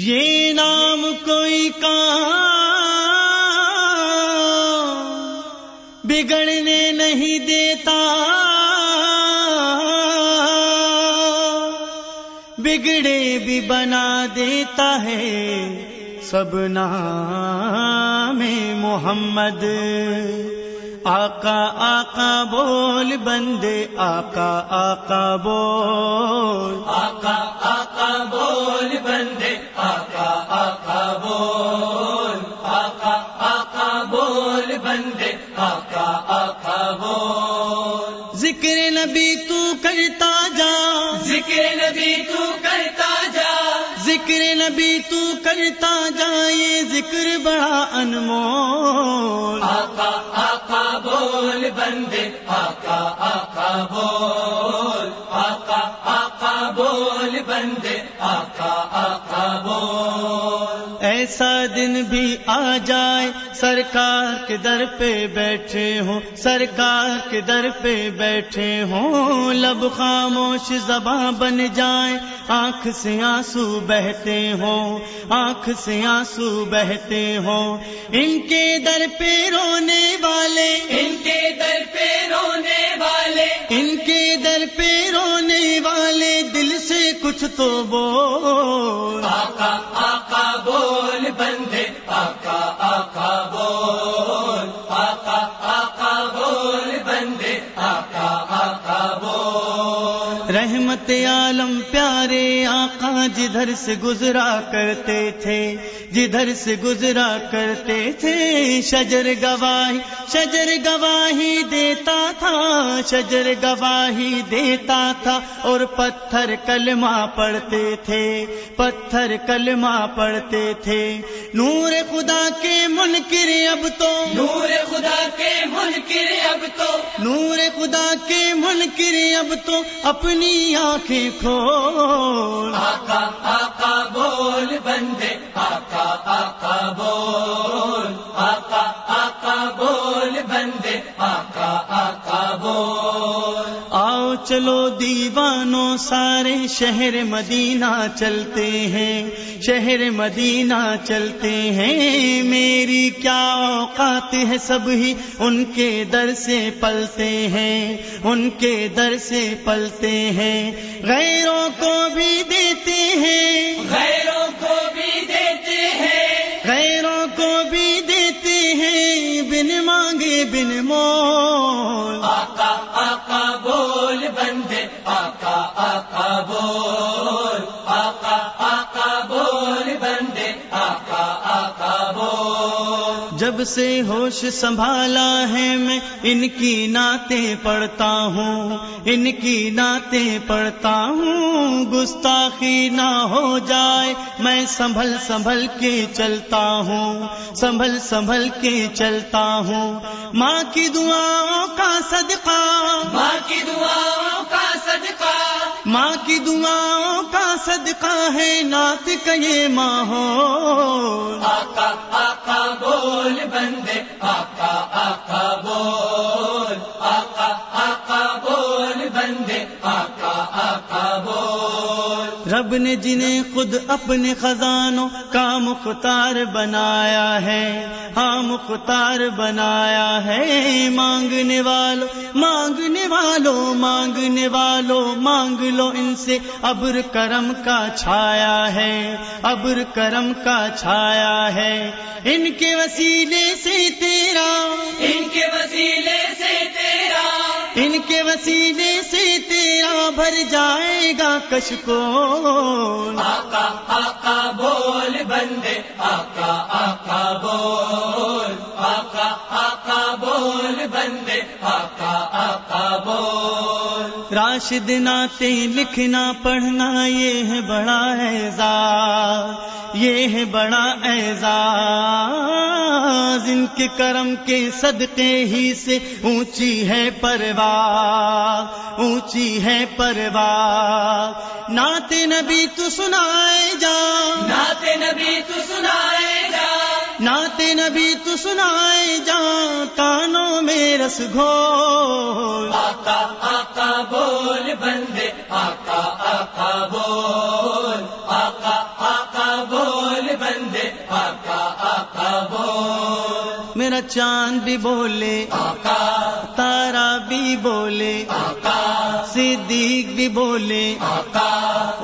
یہ نام کوئی کہاں بگڑنے نہیں دیتا۔ بگڑے بھی بنا دیتا ہے سب نام محمد۔ آقا آقا بول بندے آقا آقا بول۔ آقا آقا بول بندے آقا آقا بول۔ آقا آقا بول بندے آقا آقا بول۔ ذکر نبی تو کرتا جا۔ ذکر نبی تو کرتا ذکر نبی تو کرتا جائے، ذکر بڑا انمول۔ آقا آقا بول، بندے، آقا آقا بول۔ آقا آقا بول، بندے، آقا آقا بول۔ ایسا دن بھی آ جائے۔ سرکار کے در پہ بیٹھے ہوں۔ سرکار کے در پہ بیٹھے ہوں۔ لب خاموش زباں بن جائیں آنکھ سے آنسو بہتے ہوں۔ آنکھ سے آنسو بہتے ہوں۔ ان کے در پہ رونے والے۔ ان کے در پہ رونے والے۔ ان کے در پہ رونے والے۔ دل سے کچھ تو بول۔ آقا آقا بندے، آقا آقا بول، آقا آقا بول، بندے، آقا آقا بول۔ رحمت عالم پیارے آقا جدھر سے گزرا کرتے تھے، جدھر سے گزرا کرتے تھے، شجر گواہی شجر گواہی دیتا تھا۔ شجر گواہی دیتا تھا اور پتھر کلمہ پڑھتے تھے پتھر کلمہ پڑھتے تھے۔ نور خدا کے منکر اب تو نور خدا کے منکر اب تو۔ نور خدا کے منکر اب تو اپنی آنکھیں کھول۔ آقا آقا بول بندے آقا آقا بول۔ آؤ چلو دیوانوں سارے شہر مدینہ چلتے ہیں شہر مدینہ چلتے ہیں۔ میری کیا اوقات ہے سب ہی ان کے در سے پلتے ہیں ان کے در سے پلتے ہیں۔ غیروں کو بھی دیتے ہیں۔ غیروں کو بھی دیتے ہیں۔ غیروں کو بھی دیتے ہیں۔ بن مانگے بن مول بول آقا آقا بول بندے آقا آقا بول۔ جب سے ہوش سنبھالا ہے میں ان کی نعتیں پڑھتا ہوں۔ ان کی نعتیں پڑھتا ہوں۔ گستاخی نہ ہو جائے میں سنبھل سنبھل کے چلتا ہوں۔ سنبھل سنبھل کے چلتا ہوں۔ ماں کی دعاؤں کا صدقہ ماں کی دعاؤں کا صدقہ ہے، نعت کا یہ ماحول۔ آقا آقا بول بندے، آقا نے جنہیں خود اپنے خزانوں کا مختار بنایا ہے۔ ہاں مختار بنایا ہے۔ مانگنے والوں مانگنے والوں مانگنے والوں، مانگ لو ان سے۔ ابر کرم کا چھایا ہے، ابر کرم کا چھایا ہے۔ ان کے وسیلے سے تیرا، ان کے وسیلے سے تیرا۔ ان کے وسیلے سے تیرا بھر جائے گا کش کو آقا آقا بول بندے، آقا آقا بول۔ آقا آقا بول بندے، آقا آقا بول۔ راشد ناتے لکھنا، پڑھنا، یہ ہے بڑا اعزاز، یہ ہے بڑا اعزاز۔ ان کے کرم کے صدقے ہی سے اونچی ہے پرواز اونچی ہے پرواز نعت نبی تو سنائے جا۔ نعت نبی تو سنائے جا۔ نعت نبی تو سنائے جا کانوں میں رس گھو آقا آقا بول بندے، آقا آقا بول۔ چاند بھی بولے آقا تارا بھی بولے آقا صدیق بھی بولے آقا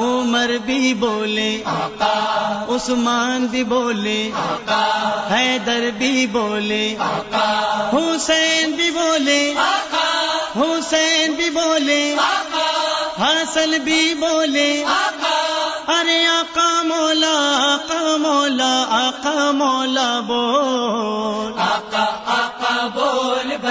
عمر بھی بولے آقا عثمان بھی بولے آقا حیدر بھی بولے آقا حسین بھی بولے آقا حسین بھی بولے آقا حسن بھی بولے آقا ارے آقا مولا آقا مولا آقا مولا بول۔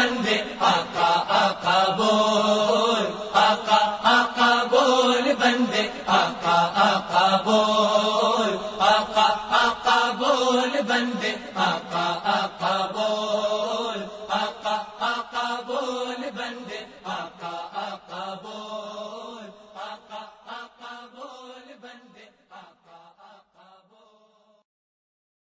بندے، آقا آقا بول، آقا آقا بول، بندے، آقا آقا بول، آقا آقا بول، بندے، آقا آقا بول، آقا آقا بول، بندے، آقا